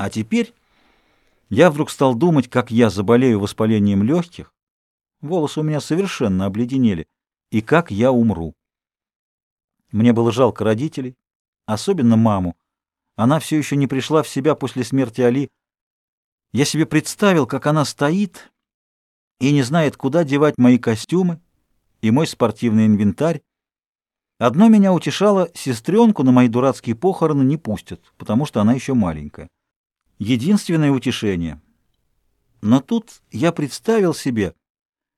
А теперь я вдруг стал думать, как я заболею воспалением легких, волосы у меня совершенно обледенели, и как я умру. Мне было жалко родителей, особенно маму. Она все еще не пришла в себя после смерти Али. Я себе представил, как она стоит и не знает, куда девать мои костюмы и мой спортивный инвентарь. Одно меня утешало, сестренку на мои дурацкие похороны не пустят, потому что она еще маленькая. Единственное утешение. Но тут я представил себе,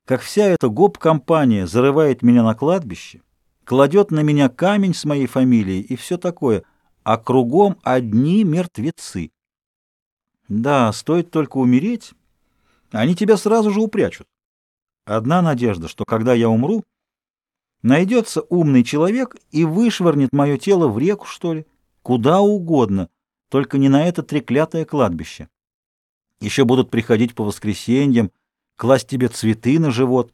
как вся эта гоп-компания зарывает меня на кладбище, кладет на меня камень с моей фамилией и все такое, а кругом одни мертвецы. Да, стоит только умереть, они тебя сразу же упрячут. Одна надежда, что когда я умру, найдется умный человек и вышвырнет мое тело в реку, что ли, куда угодно, только не на это треклятое кладбище. Еще будут приходить по воскресеньям, класть тебе цветы на живот.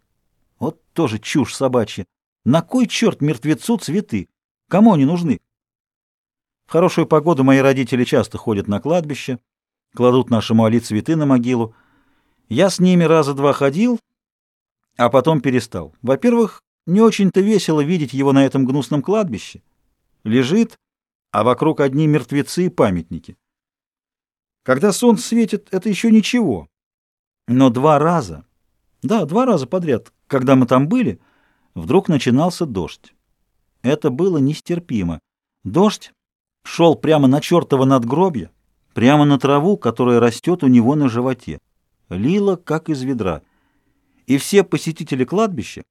Вот тоже чушь собачья. На кой черт мертвецу цветы? Кому они нужны? В хорошую погоду мои родители часто ходят на кладбище, кладут нашему Али цветы на могилу. Я с ними раза два ходил, а потом перестал. Во-первых, не очень-то весело видеть его на этом гнусном кладбище. Лежит, а вокруг одни мертвецы и памятники. Когда солнце светит, это еще ничего. Но два раза, да, два раза подряд, когда мы там были, вдруг начинался дождь. Это было нестерпимо. Дождь шел прямо на чертово надгробье, прямо на траву, которая растет у него на животе. Лило, как из ведра. И все посетители кладбища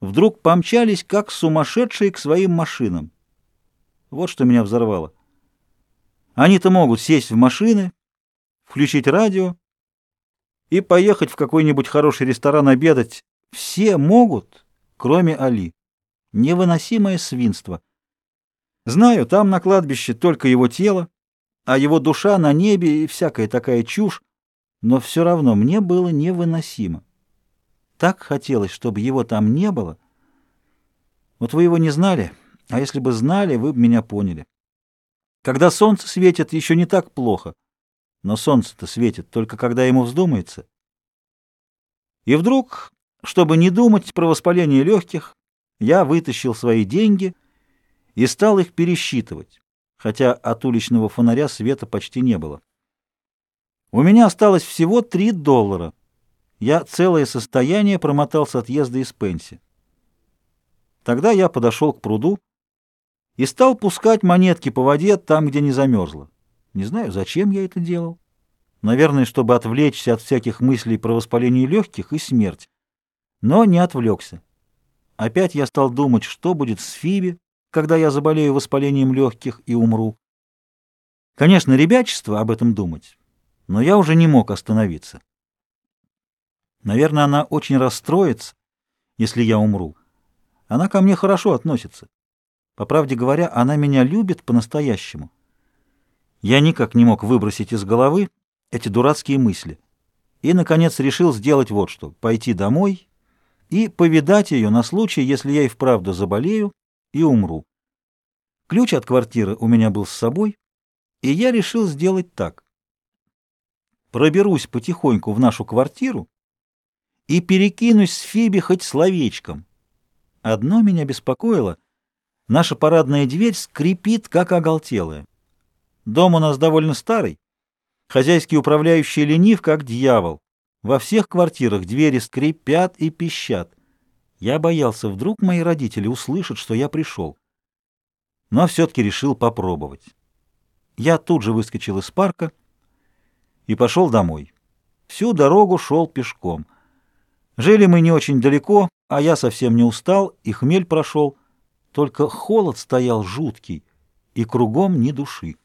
вдруг помчались, как сумасшедшие, к своим машинам. Вот что меня взорвало. Они-то могут сесть в машины, включить радио и поехать в какой-нибудь хороший ресторан обедать. Все могут, кроме Али. Невыносимое свинство. Знаю, там на кладбище только его тело, а его душа на небе и всякая такая чушь, но все равно мне было невыносимо. Так хотелось, чтобы его там не было. Вот вы его не знали, а если бы знали, вы бы меня поняли. Когда солнце светит, еще не так плохо. Но солнце-то светит только когда ему вздумается. И вдруг, чтобы не думать про воспаление легких, я вытащил свои деньги и стал их пересчитывать, хотя от уличного фонаря света почти не было. У меня осталось всего три доллара. Я целое состояние промотал с отъезда из Пенси. Тогда я подошел к пруду и стал пускать монетки по воде там, где не замерзло. Не знаю, зачем я это делал. Наверное, чтобы отвлечься от всяких мыслей про воспаление легких и смерть. Но не отвлекся. Опять я стал думать, что будет с Фиби, когда я заболею воспалением легких и умру. Конечно, ребячество об этом думать, но я уже не мог остановиться. Наверное, она очень расстроится, если я умру. Она ко мне хорошо относится. По правде говоря, она меня любит по-настоящему. Я никак не мог выбросить из головы эти дурацкие мысли. И, наконец, решил сделать вот что — пойти домой и повидать ее на случай, если я и вправду заболею и умру. Ключ от квартиры у меня был с собой, и я решил сделать так. Проберусь потихоньку в нашу квартиру и перекинусь с Фиби хоть словечком. Одно меня беспокоило — наша парадная дверь скрипит, как оголтелая. Дом у нас довольно старый, Хозяйский управляющий ленив, как дьявол. Во всех квартирах двери скрипят и пищат. Я боялся, вдруг мои родители услышат, что я пришел. Но все-таки решил попробовать. Я тут же выскочил из парка и пошел домой. Всю дорогу шел пешком. Жили мы не очень далеко, а я совсем не устал, и хмель прошел. Только холод стоял жуткий, и кругом ни души.